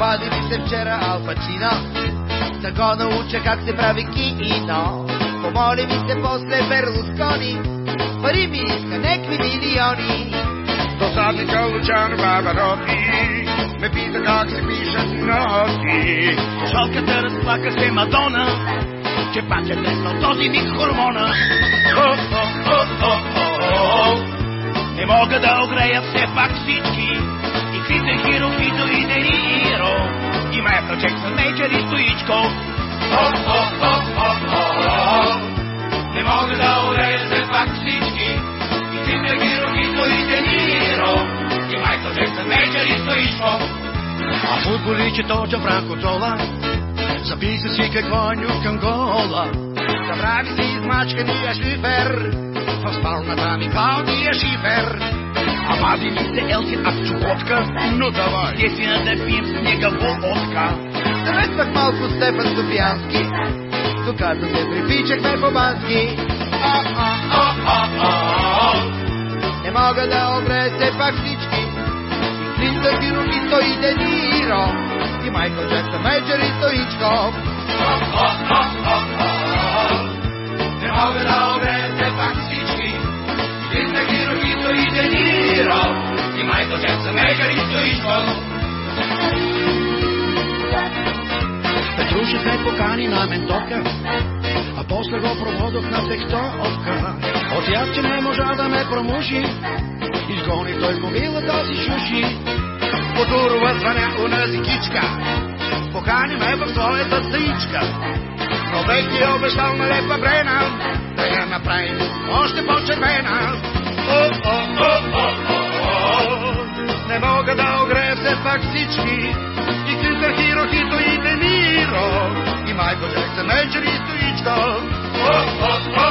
Попади ми се вчера Ал Пачино, да го науча как се прави кино. Помоли ми се после Берлускони, пари ми иска некви милиони. Досадника Лучано Бабароти ме пита как се пишат ноти. Шалката разплака се Мадона, че паче тесно този миг хормона. О, о, о, о, о, о. Не мога да огрея все пак всички. И Крите Хиро, и Дениро. Не мога да все пак всички. И Крите Хиро, Хито и Дениро. И Майкъл Джексън, Мейджер и Стоичко. А футболичето Франко Тола Записа си какво нюхкам гола. Забрави си измачкания шифер, в спалната ми Клаудия Шифер. Амази ми се Елсин аз чукотка, Но давай! естествено да пием с снега водка. Замествах малко Стефан Софиянски, докато се припичахме по бански. Не мога да огрея все пак всички. И Клинтън, Хиромито и Дениро. И Майкъл Джексън, Мейджер и Стоичко. Не мога да огрея все пак всички. И Дениро. И Майкъл Петрушев ме покани на ментовка, а после го проводох на сектовка. От яд, че не можа да ме промуши, изгони той в мобилата си шуши. Подурова звъня унази кичка. Покани ме в своята стаичка. Но бех ти обещал на лепа брена, да я направим още по-червена. О, о, о, о, о, о. Не мога да огрея все пак всички. И Клинтър, Хиро, Хито и Дениро. И Майкъл Джексън, Мейджер и Стоичко. О, о, о, о,